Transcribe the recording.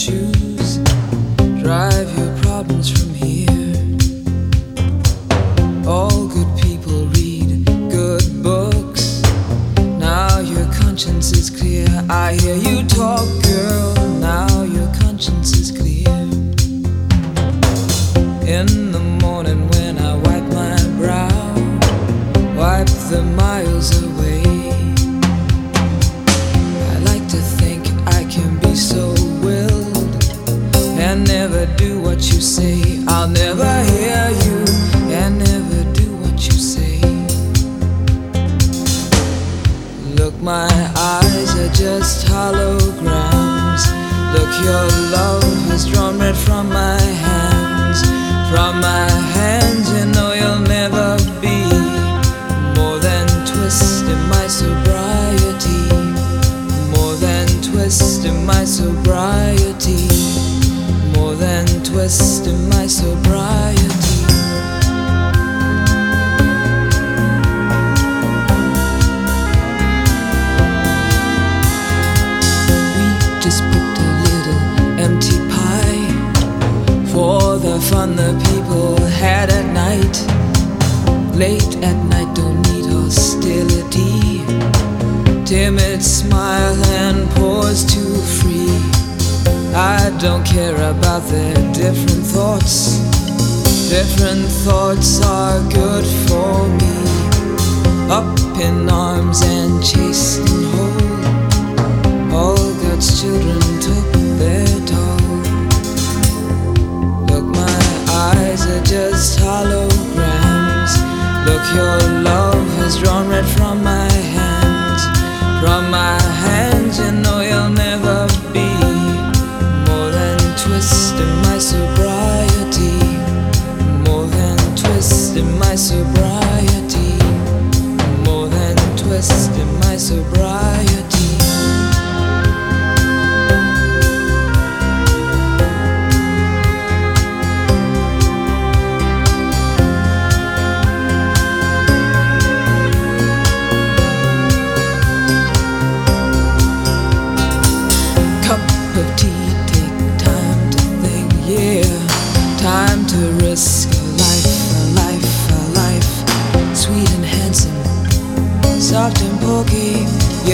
choose. Drive your problems from here. All good people read good books. Now your conscience is clear. I hear you talk, girl. Now your conscience is clear. In the twist in my sobriety. We just picked a little empty pie for the fun the people had at night. Late at night, don't need hostility. Timid smile I don't care about their different thoughts. Different thoughts are good for me. Up in arms and chasing whole. All God's children took their toll. Look, my eyes are just holograms. Look, your love has drawn red from my hands. From my hands, you know you'll never in my sobriety. More than twist in my sobriety. cup of tea, take time to think, yeah. Time to risk